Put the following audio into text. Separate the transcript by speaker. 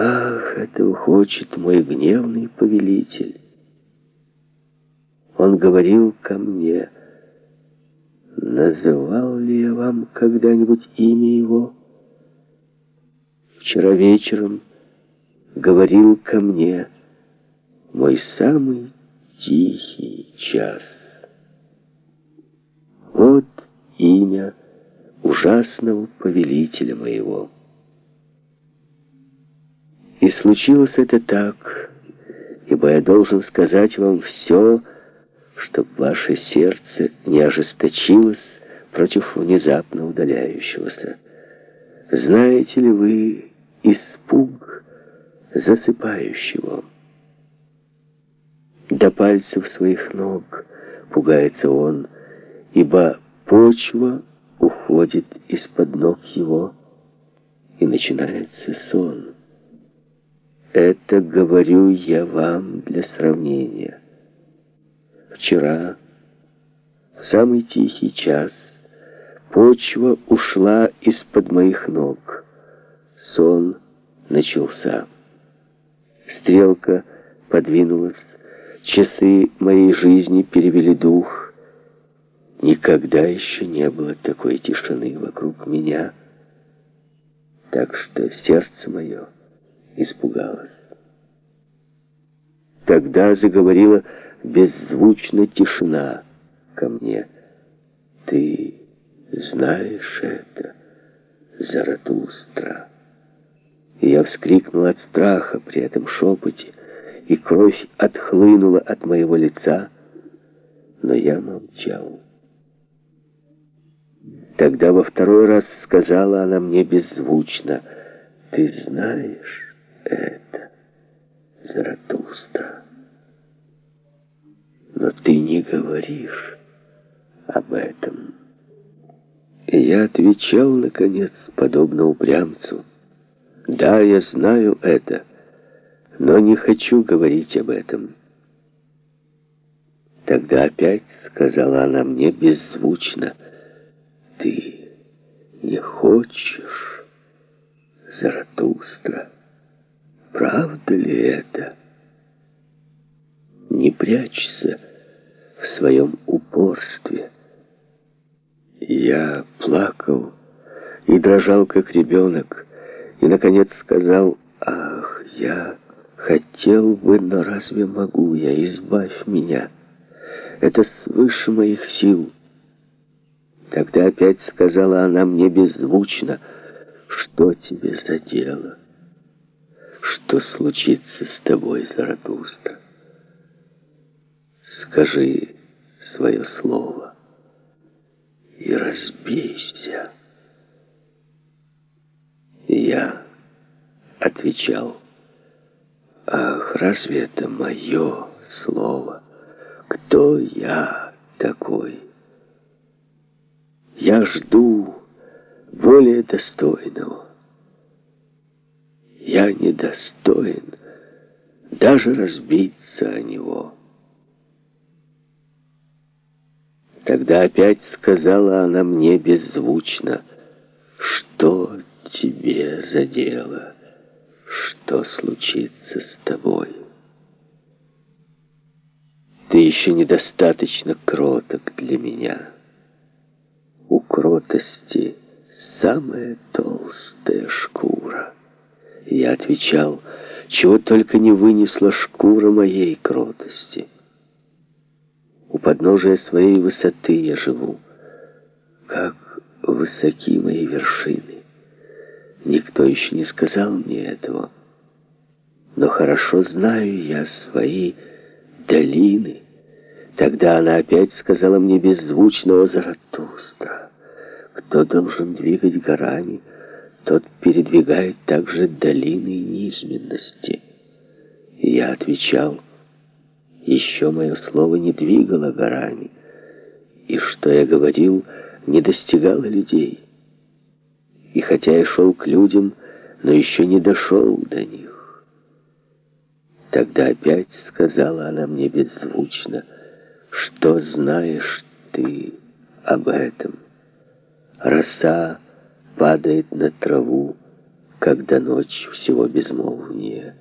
Speaker 1: Ах, этого хочет мой гневный повелитель. Он говорил ко мне, называл ли я вам когда-нибудь имя его? Вчера вечером говорил ко мне мой самый тихий час. Вот имя ужасного повелителя моего. И случилось это так, ибо я должен сказать вам все, чтобы ваше сердце не ожесточилось против внезапно удаляющегося. Знаете ли вы испуг засыпающего? До пальцев своих ног пугается он, ибо почва уходит из-под ног его, и начинается сон. Это говорю я вам для сравнения. Вчера, в самый тихий час, почва ушла из-под моих ног. Сон начался. Стрелка подвинулась, часы моей жизни перевели дух. Никогда еще не было такой тишины вокруг меня, так что сердце мое испугалась. Тогда заговорила беззвучно тишина ко мне. «Ты знаешь это, Заратустра?» И я вскрикнул от страха при этом шепоте, и кровь отхлынула от моего лица, но я молчал. Тогда во второй раз сказала она мне беззвучно, «Ты знаешь...» это Заратустра. Но ты не говоришь об этом. И я отвечал, наконец, подобно упрямцу. Да, я знаю это, но не хочу говорить об этом. Тогда опять сказала она мне беззвучно, «Ты не хочешь, Заратустра?» Правда ли это? Не прячься в своем упорстве. Я плакал и дрожал, как ребенок, и, наконец, сказал, «Ах, я хотел бы, но разве могу я? Избавь меня. Это свыше моих сил». Тогда опять сказала она мне беззвучно, «Что тебе за дело?» Что случится с тобой, Заратустра? Скажи свое слово и разбейся. я отвечал, ах, разве это мое слово? Кто я такой? Я жду более достойного. Я недостоин даже разбиться о него. Тогда опять сказала она мне беззвучно, что тебе за дело, что случится с тобой. Ты еще недостаточно кроток для меня. У кротости самая толстая шкура. Я отвечал, чего только не вынесла шкура моей кротости. У подножия своей высоты я живу, как высоки мои вершины. Никто еще не сказал мне этого, но хорошо знаю я свои долины. Тогда она опять сказала мне беззвучного Заратустра, кто должен двигать горами, тот передвигает также долины низменности. И я отвечал, еще мое слово не двигало горами, и что я говорил, не достигало людей. И хотя я шел к людям, но еще не дошел до них. Тогда опять сказала она мне беззвучно, что знаешь ты об этом. Роса падает на траву, когда ночь всего безмолвнее.